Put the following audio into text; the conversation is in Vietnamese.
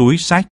túi sách.